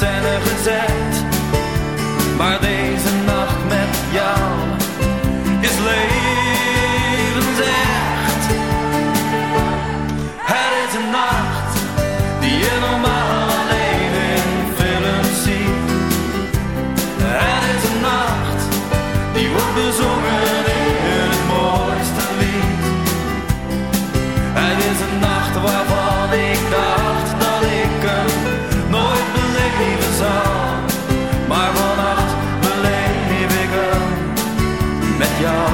film is in Maar vannacht beleef ik met jou.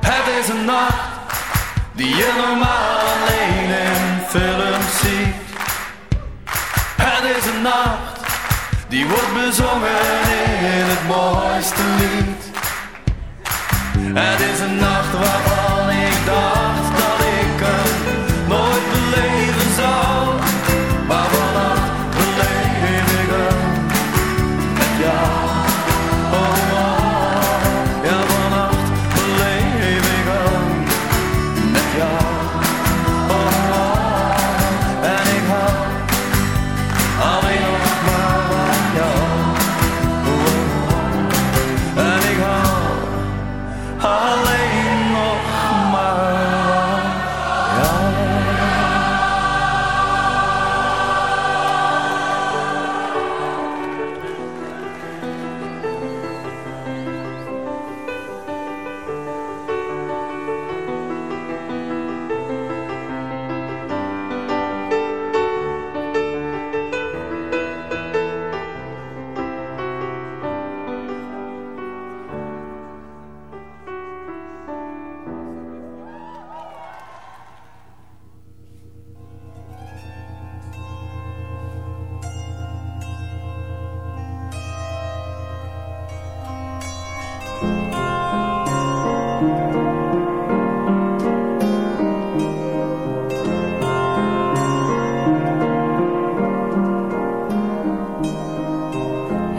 Het is een nacht die je normaal alleen in films ziet. Het is een nacht die wordt bezongen in het mooiste lied. Het is een nacht waarvan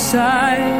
side.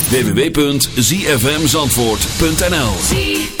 www.zfmzandvoort.nl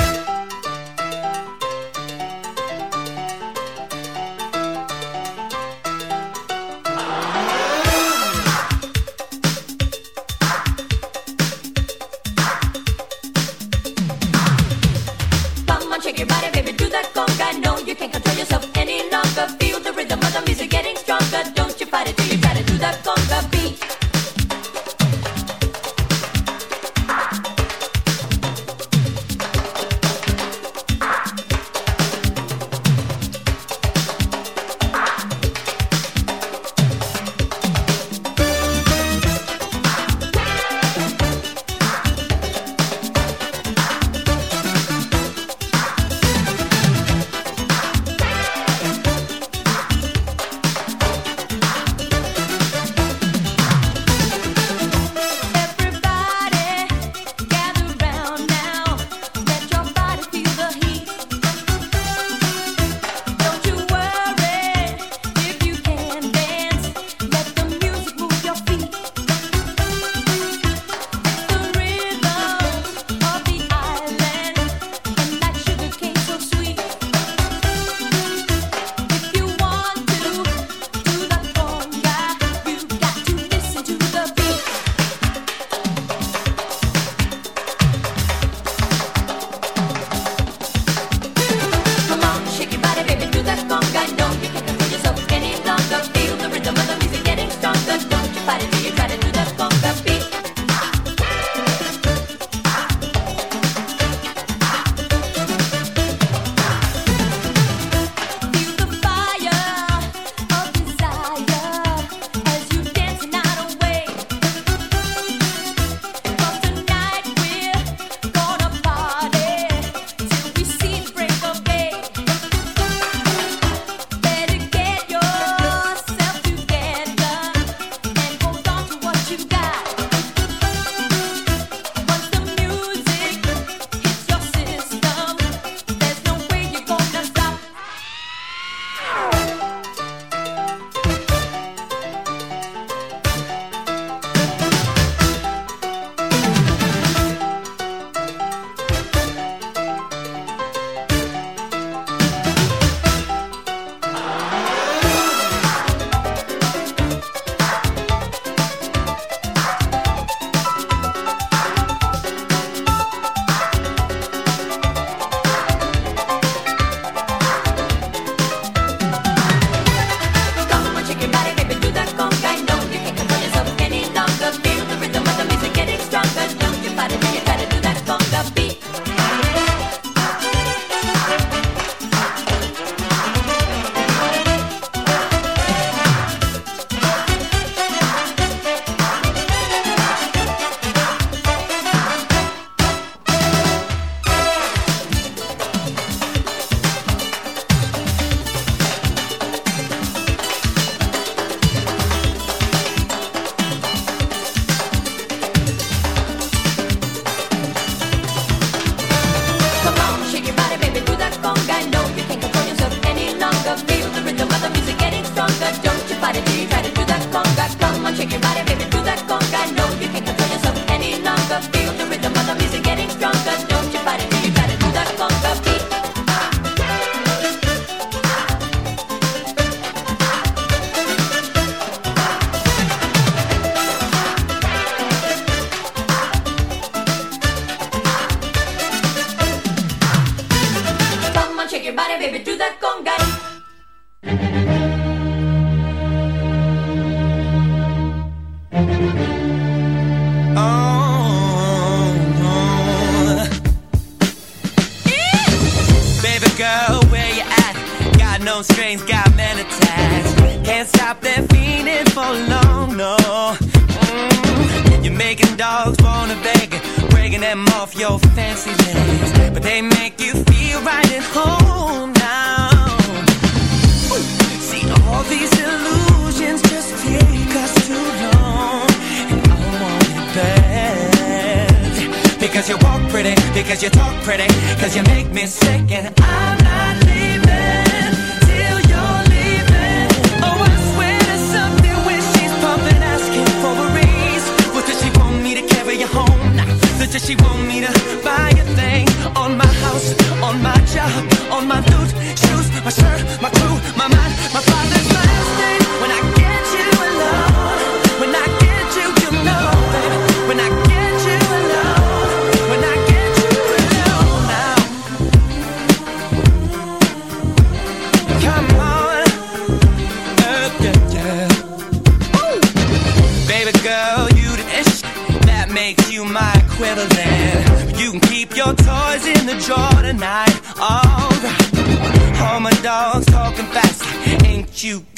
Pretty, because you make me sick, and I'm not leaving till you're leaving. Oh, I swear there's something when she's pumping, asking for a raise. What does she want me to carry you home? Nah, does she want me to buy a thing on my house, on my job, on my dude, shoes, my shirt, my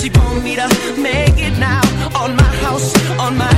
she want me to make it now? On my house, on my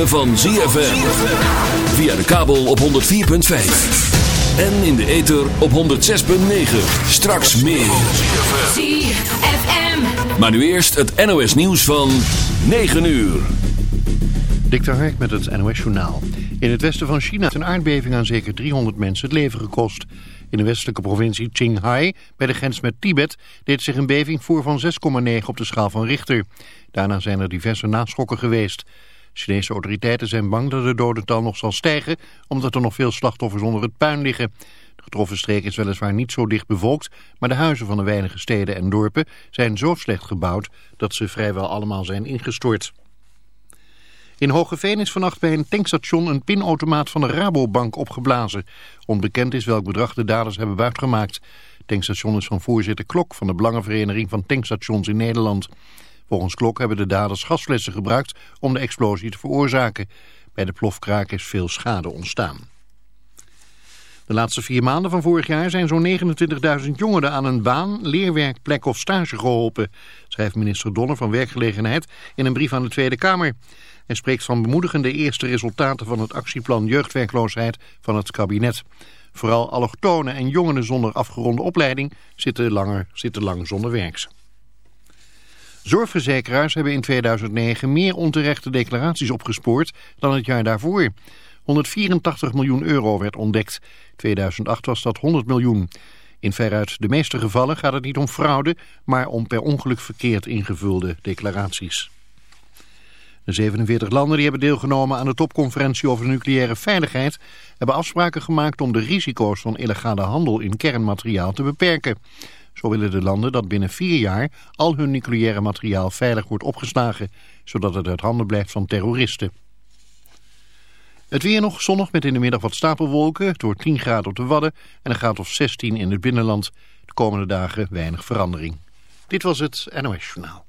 Ritme van ZFM. Via de kabel op 104.5. En in de ether op 106.9. Straks meer. ZFM. Maar nu eerst het NOS nieuws van 9 uur. Dik Hark met het NOS Journaal. In het westen van China heeft een aardbeving aan zeker 300 mensen het leven gekost. In de westelijke provincie Qinghai, bij de grens met Tibet, deed zich een beving voor van 6,9 op de schaal van Richter. Daarna zijn er diverse naschokken geweest. Chinese autoriteiten zijn bang dat de dodental nog zal stijgen, omdat er nog veel slachtoffers onder het puin liggen. De getroffen streek is weliswaar niet zo dicht bevolkt, maar de huizen van de weinige steden en dorpen zijn zo slecht gebouwd dat ze vrijwel allemaal zijn ingestort. In Hogeveen is vannacht bij een tankstation een pinautomaat van de Rabobank opgeblazen. Onbekend is welk bedrag de daders hebben buitgemaakt. Het tankstation is van voorzitter Klok van de Belangenvereniging van Tankstations in Nederland. Volgens Klok hebben de daders gasflessen gebruikt om de explosie te veroorzaken. Bij de plofkraak is veel schade ontstaan. De laatste vier maanden van vorig jaar zijn zo'n 29.000 jongeren aan een baan, leerwerk, plek of stage geholpen, schrijft minister Donner van Werkgelegenheid in een brief aan de Tweede Kamer. Hij spreekt van bemoedigende eerste resultaten van het actieplan jeugdwerkloosheid van het kabinet. Vooral allochtonen en jongeren zonder afgeronde opleiding zitten, langer, zitten lang zonder werk. Zorgverzekeraars hebben in 2009 meer onterechte declaraties opgespoord dan het jaar daarvoor. 184 miljoen euro werd ontdekt. 2008 was dat 100 miljoen. In veruit de meeste gevallen gaat het niet om fraude, maar om per ongeluk verkeerd ingevulde declaraties. De 47 landen die hebben deelgenomen aan de topconferentie over nucleaire veiligheid hebben afspraken gemaakt om de risico's van illegale handel in kernmateriaal te beperken. Zo willen de landen dat binnen vier jaar al hun nucleaire materiaal veilig wordt opgeslagen, zodat het uit handen blijft van terroristen. Het weer nog zonnig met in de middag wat stapelwolken. Het wordt 10 graden op de Wadden en een graad of 16 in het binnenland. De komende dagen weinig verandering. Dit was het NOS Journaal.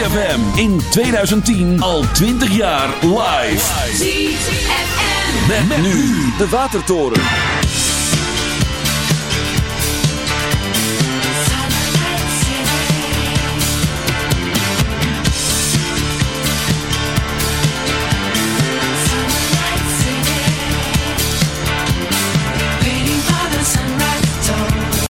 ZFM in 2010 al 20 jaar live. ZFM. Met, nu de Watertoren.